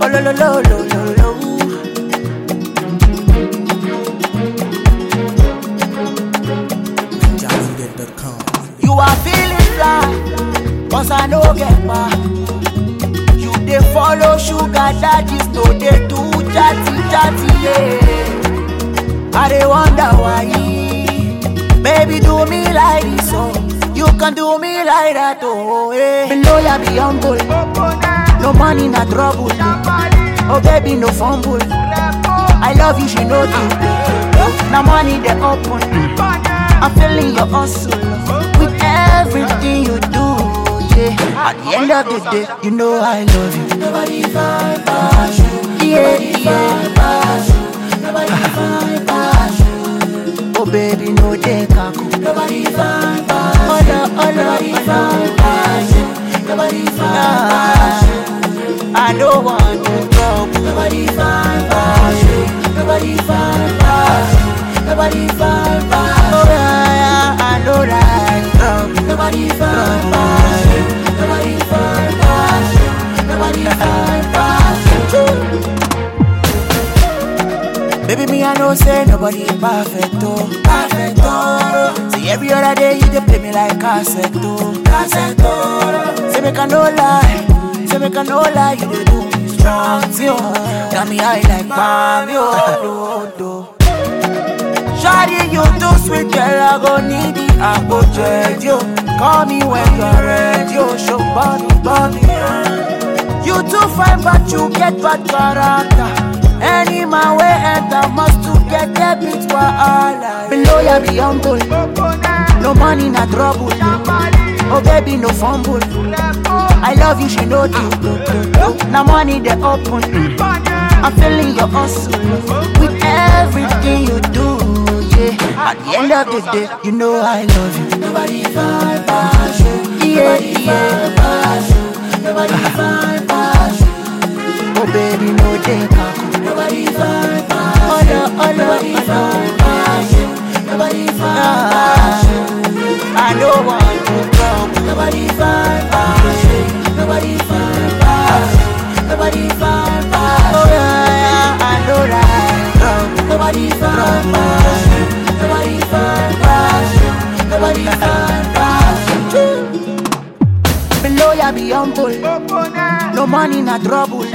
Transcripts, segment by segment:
Oh lo lo lo lo lo lo. You are feeling fly, cause I no get back. You dey follow sugar daddies, no dey do chatty chatty, yeah. I dey wonder why, baby do me like this, oh. You can do me like that, oh, yeah. Below ya be humble, no money na trouble. Oh baby no fumble, I love you, she know you. Now money they open. I'm feeling your hustle with everything you do. Yeah, at the end of the day, you know I love you. Nobody find passion. Yeah, yeah. Nobody find passion. Oh baby, no dey kaku. Nobody find no, nobody find passion. Nobody find passion. I don't want to trouble. Nobody find passion. Nobody I that. trouble. Nobody find passion. I know say nobody perfect oh, perfect oh. See every other day you dey play me like cassette oh, oh. Say make I no lie, say make I no lie, you dey do me strong, see oh. Tell me I like mommy oh, do, do. Shawty, you too sweet, girl. I go need go check you. Call me when you're ready. Oh, show body, body. You too fine, but you get bad character. Any man way enter must to get debit for all. Below ya be humble. No money, na trouble. Oh baby, no fumble. I love you, she know you. Ah. Now money they open. I'm feeling your hustle with everything you do. Yeah, at the end of the day, you know I love you. Nobody find passion. Yeah, yeah. Passion. Nobody find passion. Oh baby, no day kaku. Nobody. Oh oh no, nobody find passion. Nobody find passion. I don't want to trouble. Nobody find passion. Nobody find passion. Nobody find passion. Oh yeah, I know that. Nobody find passion. Nobody find passion. Nobody find passion. Below ya be humble. No money, na trouble.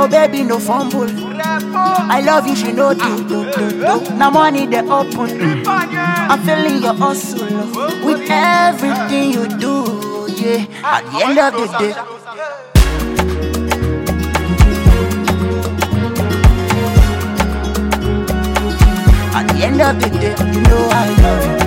Oh baby, no fumble. I love you, she know you. Now money they open. I'm feeling your hustle with everything you do. Yeah, at the end of the day. At the end of the day, you know I love you.